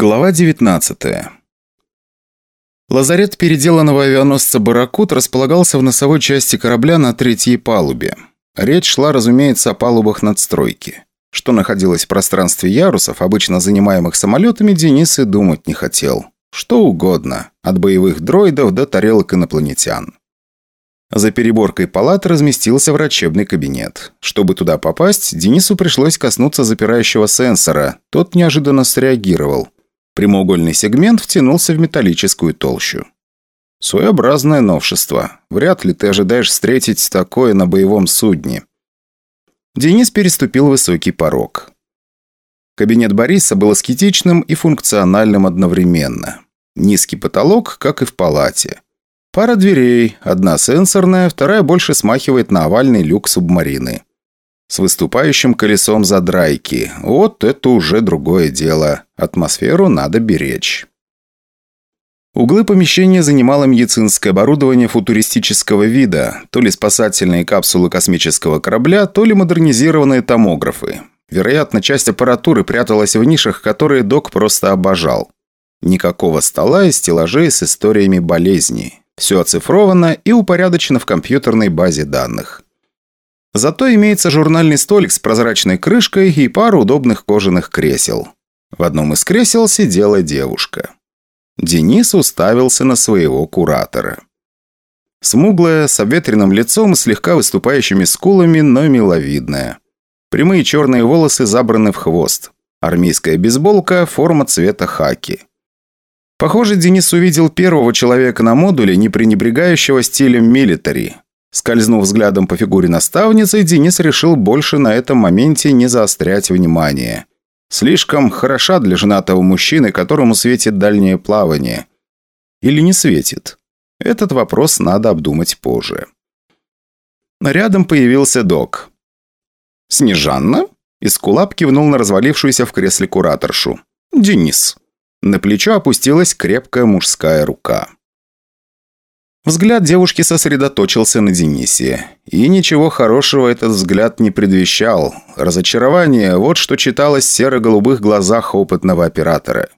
Глава 19 Лазарет переделанного авианосца «Баракут» располагался в носовой части корабля на третьей палубе. Речь шла, разумеется, о палубах надстройки. Что находилось в пространстве ярусов, обычно занимаемых самолетами, Денис и думать не хотел. Что угодно, от боевых дроидов до тарелок инопланетян. За переборкой палат разместился врачебный кабинет. Чтобы туда попасть, Денису пришлось коснуться запирающего сенсора. Тот неожиданно среагировал – Прямоугольный сегмент втянулся в металлическую толщу. Своеобразное новшество. Вряд ли ты ожидаешь встретить такое на боевом судне. Денис переступил высокий порог. Кабинет Бориса был аскетичным и функциональным одновременно. Низкий потолок, как и в палате. Пара дверей, одна сенсорная, вторая больше смахивает на овальный люк субмарины с выступающим колесом задрайки. Вот это уже другое дело. Атмосферу надо беречь. Углы помещения занимало медицинское оборудование футуристического вида, то ли спасательные капсулы космического корабля, то ли модернизированные томографы. Вероятно, часть аппаратуры пряталась в нишах, которые док просто обожал. Никакого стола и стеллажей с историями болезней. Все оцифровано и упорядочено в компьютерной базе данных. Зато имеется журнальный столик с прозрачной крышкой и пару удобных кожаных кресел. В одном из кресел сидела девушка. Денис уставился на своего куратора. Смуглая, с обветренным лицом и слегка выступающими скулами, но миловидная. Прямые черные волосы забраны в хвост. Армейская бейсболка, форма цвета хаки. Похоже, Денис увидел первого человека на модуле, не пренебрегающего стилем милитари. Скользнув взглядом по фигуре наставницы, Денис решил больше на этом моменте не заострять внимание. Слишком хороша для женатого мужчины, которому светит дальнее плавание. Или не светит? Этот вопрос надо обдумать позже. Рядом появился док. «Снежанна?» Искулап кивнул на развалившуюся в кресле кураторшу. «Денис». На плечо опустилась крепкая мужская рука. Взгляд девушки сосредоточился на Денисе. И ничего хорошего этот взгляд не предвещал. Разочарование – вот что читалось в серо-голубых глазах опытного оператора.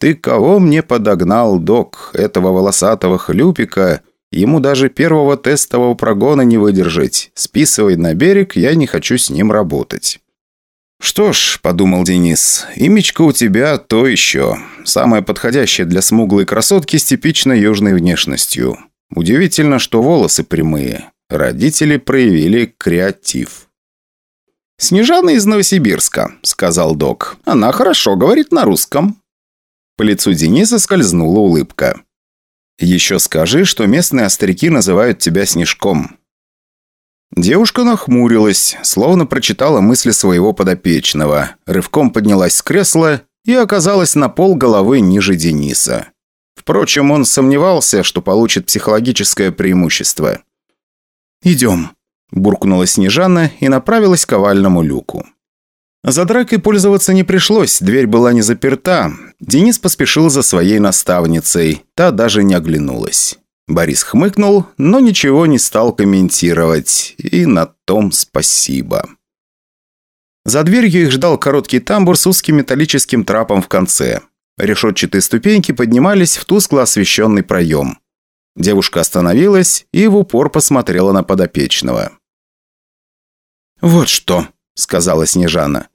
«Ты кого мне подогнал, док, этого волосатого хлюпика? Ему даже первого тестового прогона не выдержать. Списывай на берег, я не хочу с ним работать». «Что ж», – подумал Денис, – «имечко у тебя то еще. Самое подходящее для смуглой красотки с типичной южной внешностью. Удивительно, что волосы прямые. Родители проявили креатив». «Снежана из Новосибирска», – сказал док. «Она хорошо говорит на русском». По лицу Дениса скользнула улыбка. «Еще скажи, что местные остряки называют тебя Снежком». Девушка нахмурилась, словно прочитала мысли своего подопечного, рывком поднялась с кресла и оказалась на пол головы ниже Дениса. Впрочем, он сомневался, что получит психологическое преимущество. «Идем», – буркнула Снежана и направилась к овальному люку. За дракой пользоваться не пришлось, дверь была не заперта. Денис поспешил за своей наставницей, та даже не оглянулась. Борис хмыкнул, но ничего не стал комментировать, и на том спасибо. За дверью их ждал короткий тамбур с узким металлическим трапом в конце. Решетчатые ступеньки поднимались в тускло освещенный проем. Девушка остановилась и в упор посмотрела на подопечного. «Вот что», — сказала Снежана.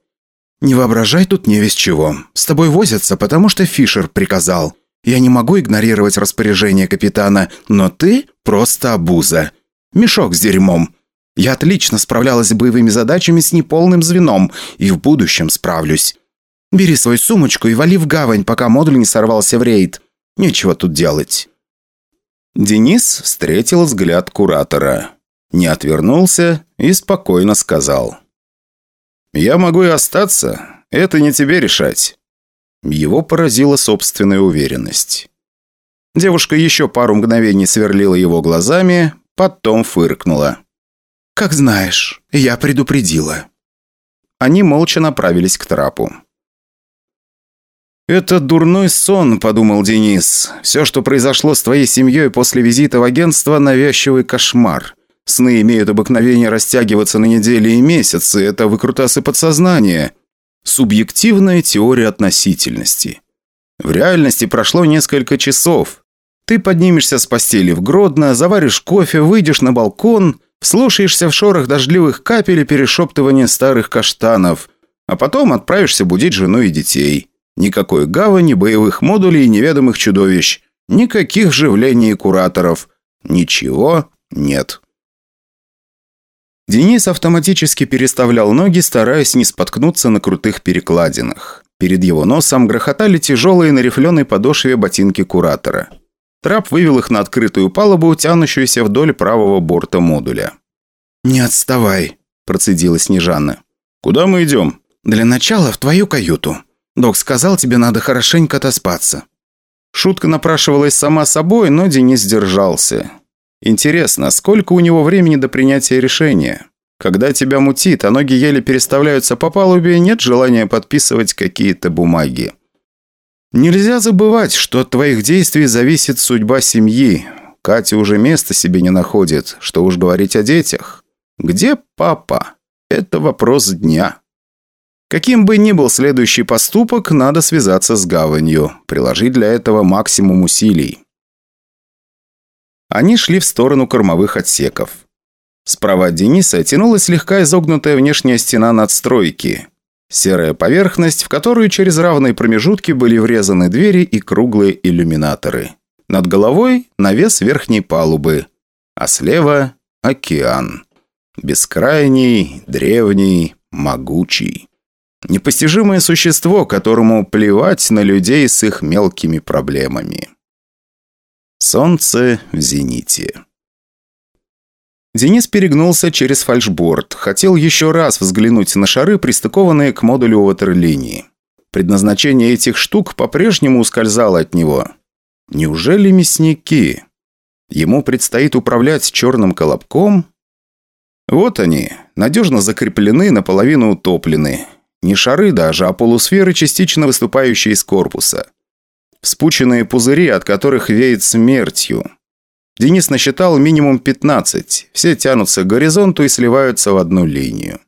«Не воображай тут не весь чего. С тобой возятся, потому что Фишер приказал. Я не могу игнорировать распоряжение капитана, но ты просто обуза. Мешок с дерьмом. Я отлично справлялась с боевыми задачами с неполным звеном и в будущем справлюсь. Бери свою сумочку и вали в гавань, пока модуль не сорвался в рейд. Нечего тут делать». Денис встретил взгляд куратора. Не отвернулся и спокойно сказал. «Я могу и остаться. Это не тебе решать». Его поразила собственная уверенность. Девушка еще пару мгновений сверлила его глазами, потом фыркнула. «Как знаешь, я предупредила». Они молча направились к трапу. «Это дурной сон», – подумал Денис. «Все, что произошло с твоей семьей после визита в агентство – навязчивый кошмар. Сны имеют обыкновение растягиваться на недели и месяцы. Это выкрутасы подсознания. Субъективная теория относительности. В реальности прошло несколько часов. Ты поднимешься с постели в Гродно, заваришь кофе, выйдешь на балкон, вслушаешься в шорох дождливых капель и перешептывание старых каштанов, а потом отправишься будить жену и детей. Никакой гавани, боевых модулей и неведомых чудовищ. Никаких вживлений кураторов. Ничего нет. Денис автоматически переставлял ноги, стараясь не споткнуться на крутых перекладинах. Перед его носом грохотали тяжелые на рифленой подошве ботинки куратора. Трап вывел их на открытую палубу, тянущуюся вдоль правого борта модуля. «Не отставай», – процедила Снежана. «Куда мы идем?» «Для начала в твою каюту. Док сказал, тебе надо хорошенько отоспаться». Шутка напрашивалась сама собой, но Денис сдержался. Интересно, сколько у него времени до принятия решения? Когда тебя мутит, а ноги еле переставляются по палубе, нет желания подписывать какие-то бумаги. Нельзя забывать, что от твоих действий зависит судьба семьи. Катя уже места себе не находит, что уж говорить о детях. Где папа? Это вопрос дня. Каким бы ни был следующий поступок, надо связаться с гаванью, приложить для этого максимум усилий. Они шли в сторону кормовых отсеков. Справа от Дениса тянулась слегка изогнутая внешняя стена надстройки. Серая поверхность, в которую через равные промежутки были врезаны двери и круглые иллюминаторы. Над головой навес верхней палубы, а слева – океан. Бескрайний, древний, могучий. Непостижимое существо, которому плевать на людей с их мелкими проблемами. Солнце в зените. Денис перегнулся через фальшборд. Хотел еще раз взглянуть на шары, пристыкованные к модулю ватерлинии. Предназначение этих штук по-прежнему ускользало от него. Неужели мясники? Ему предстоит управлять черным колобком? Вот они, надежно закреплены, наполовину утоплены. Не шары даже, а полусферы, частично выступающие из корпуса. Вспученные пузыри, от которых веет смертью. Денис насчитал минимум 15. Все тянутся к горизонту и сливаются в одну линию.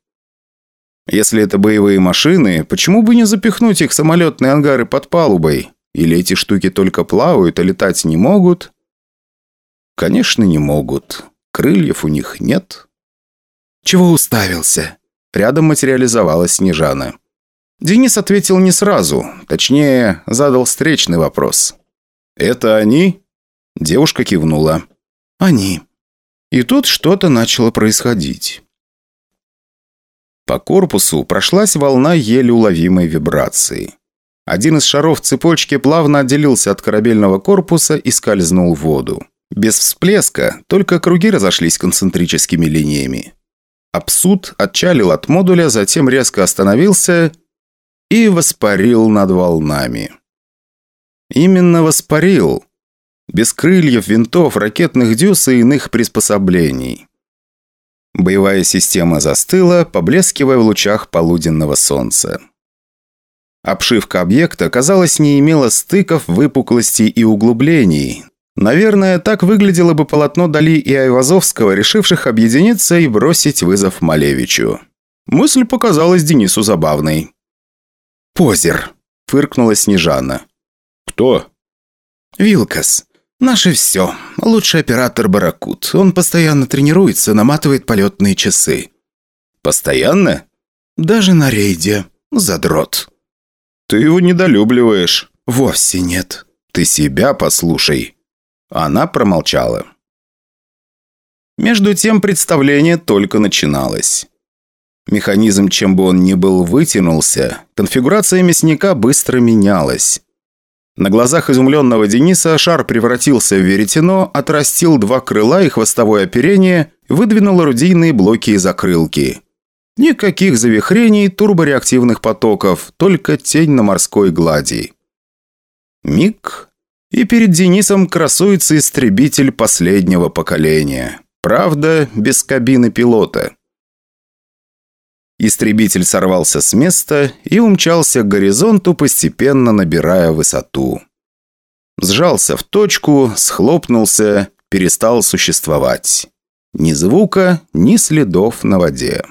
Если это боевые машины, почему бы не запихнуть их в самолетные ангары под палубой? Или эти штуки только плавают, а летать не могут? Конечно, не могут. Крыльев у них нет. Чего уставился? Рядом материализовалась Снежана. Денис ответил не сразу, точнее, задал встречный вопрос. «Это они?» Девушка кивнула. «Они». И тут что-то начало происходить. По корпусу прошлась волна еле уловимой вибрации. Один из шаров цепочки плавно отделился от корабельного корпуса и скользнул в воду. Без всплеска, только круги разошлись концентрическими линиями. Абсуд отчалил от модуля, затем резко остановился и воспарил над волнами. Именно воспарил. Без крыльев, винтов, ракетных дюз и иных приспособлений. Боевая система застыла, поблескивая в лучах полуденного солнца. Обшивка объекта, казалось, не имела стыков, выпуклостей и углублений. Наверное, так выглядело бы полотно Дали и Айвазовского, решивших объединиться и бросить вызов Малевичу. Мысль показалась Денису забавной. «Позер», – фыркнула Снежана. «Кто?» «Вилкас. Наше все. Лучший оператор Баракут. Он постоянно тренируется, наматывает полетные часы». «Постоянно?» «Даже на рейде. Задрот». «Ты его недолюбливаешь». «Вовсе нет. Ты себя послушай». Она промолчала. Между тем представление только начиналось. Механизм, чем бы он ни был, вытянулся. Конфигурация мясника быстро менялась. На глазах изумленного Дениса шар превратился в веретено, отрастил два крыла и хвостовое оперение, выдвинул орудийные блоки и закрылки. Никаких завихрений, турбореактивных потоков, только тень на морской глади. Миг, и перед Денисом красуется истребитель последнего поколения. Правда, без кабины пилота. Истребитель сорвался с места и умчался к горизонту, постепенно набирая высоту. Сжался в точку, схлопнулся, перестал существовать. Ни звука, ни следов на воде.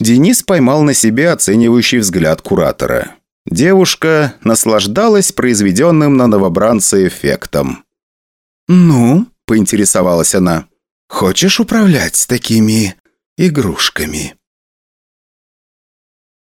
Денис поймал на себе оценивающий взгляд куратора. Девушка наслаждалась произведенным на новобранце эффектом. «Ну?» – поинтересовалась она. «Хочешь управлять такими игрушками?»